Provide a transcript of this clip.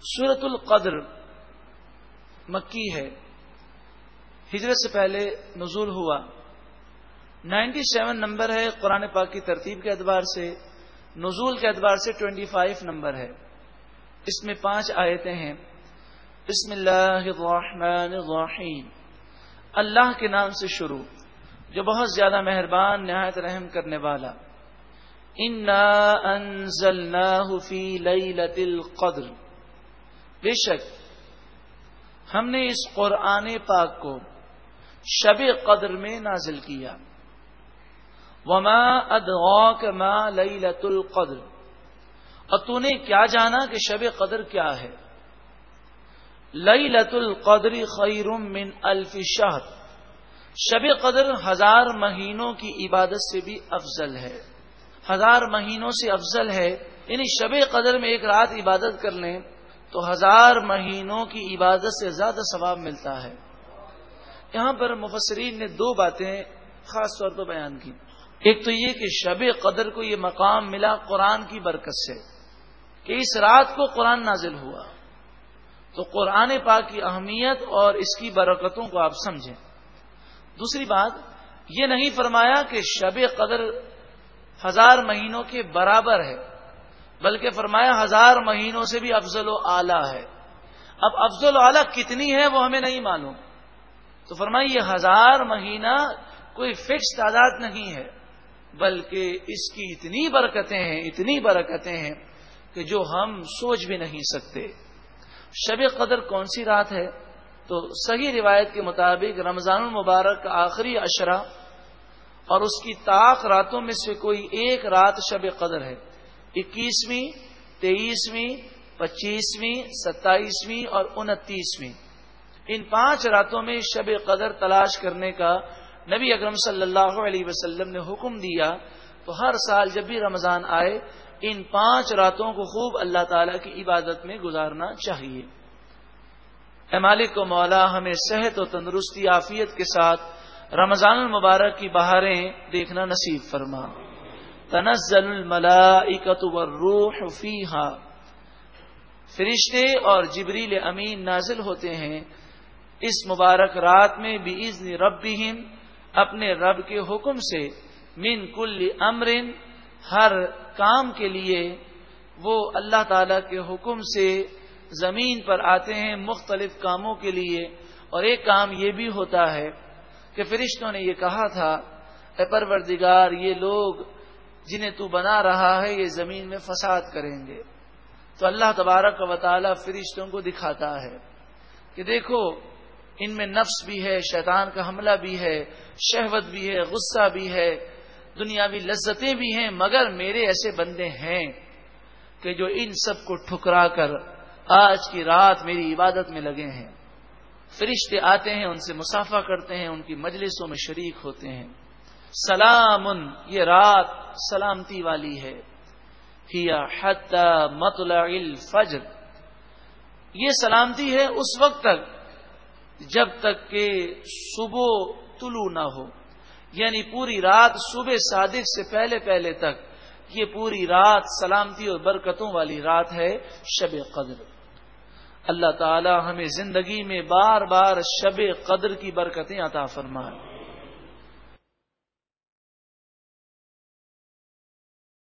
سورت القدر مکی ہے۔ ہجرت سے پہلے نزول ہوا۔ نائنٹی سیون نمبر ہے قرآن پاک کی ترتیب کے اعتبار سے۔ نزول کے اعتبار سے ٹوینٹی فائیو نمبر ہے۔ اس میں پانچ آیتیں ہیں۔ بسم اللہ الرحمن الرحیم۔ اللہ کے نام سے شروع، جو بہت زیادہ مہربان، نہایت رحم کرنے والا۔ فی لیلت القدر۔ بے شک، ہم نے اس قرآن پاک کو شب قدر میں نازل کیا۔ وما ادغاک ما لیلت القدر۔ اور تو نے کیا جانا کہ شب قدر کیا ہے؟ لیلت القدر خیر من الف شہر شب قدر ہزار مہینوں کی عبادت سے بھی افضل ہے۔ ہزار مہینوں سے افضل ہے یعنی شب قدر میں ایک رات عبادت کر لیں۔ تو ہزار مہینوں کی عبادت سے زیادہ ثواب ملتا ہے۔ یہاں پر مفسرین نے دو باتیں خاص طور پر بیان کی۔ ایک تو یہ کہ شب قدر کو یہ مقام ملا قرآن کی برکت سے کہ اس رات کو قرآن نازل ہوا۔ تو قرآن پاک کی اہمیت اور اس کی برکتوں کو آپ سمجھیں۔ دوسری بات، یہ نہیں فرمایا کہ شب قدر ہزار مہینوں کے برابر ہے۔ بلکہ فرمایا ہزار مہینوں سے بھی افضل و اعلیٰ ہے۔ اب افضل و اعلیٰ کتنی ہے وہ ہمیں نہیں معلوم۔ تو فرمایا یہ ہزار مہینہ کوئی فکس تعداد نہیں ہے، بلکہ اس کی اتنی برکتیں ہیں، اتنی برکتیں ہیں کہ جو ہم سوچ بھی نہیں سکتے۔ شب قدر کون سی رات ہے؟ تو صحیح روایت کے مطابق رمضان المبارک کا آخری اشرا اور اس کی طاق راتوں میں سے کوئی ایک رات شب قدر ہے۔ اکیسویں، تیئیسویں، پچیسویں، ستائیسویں اور انتیسویں۔ ان پانچ راتوں میں شب قدر تلاش کرنے کا نبی اکرم صلی اللہ علیہ وسلم نے حکم دیا۔ تو ہر سال جب بھی رمضان آئے، ان پانچ راتوں کو خوب اللہ تعالی کی عبادت میں گزارنا چاہیے۔ اے مالک کو مولا، ہمیں صحت و تندرستی، عافیت کے ساتھ رمضان المبارک کی بہاریں دیکھنا نصیب فرما۔ تنزل الملائکت والروح فیہا۔ فرشتے اور جبریل امین نازل ہوتے ہیں۔ اس مبارک رات میں بھی ربہم، اپنے رب کے حکم سے من کل امرن، ہر کام کے لیے وہ اللہ تعالی کے حکم سے زمین پر آتے ہیں مختلف کاموں کے لیے۔ اور ایک کام یہ بھی ہوتا ہے کہ فرشتوں نے یہ کہا تھا، اے پروردگار، یہ لوگ جنہیں تو بنا رہا ہے، یہ زمین میں فساد کریں گے۔ تو اللہ تبارک و تعالی فرشتوں کو دکھاتا ہے کہ دیکھو، ان میں نفس بھی ہے، شیطان کا حملہ بھی ہے، شہوت بھی ہے، غصہ بھی ہے، دنیاوی لذتیں بھی ہیں، مگر میرے ایسے بندے ہیں کہ جو ان سب کو ٹھکرا کر آج کی رات میری عبادت میں لگے ہیں۔ فرشتے آتے ہیں، ان سے مسافہ کرتے ہیں، ان کی مجلسوں میں شریک ہوتے ہیں۔ سلام، یہ رات سلامتی والی ہے۔ مطلع الفجر۔ یہ سلامتی ہے اس وقت تک، جب تک کہ صبح طلوع نہ ہو۔ یعنی پوری رات صبح صادق سے پہلے پہلے تک، یہ پوری رات سلامتی اور برکتوں والی رات ہے شب قدر۔ اللہ تعالی ہمیں زندگی میں بار بار شب قدر کی برکتیں عطا فرمائے۔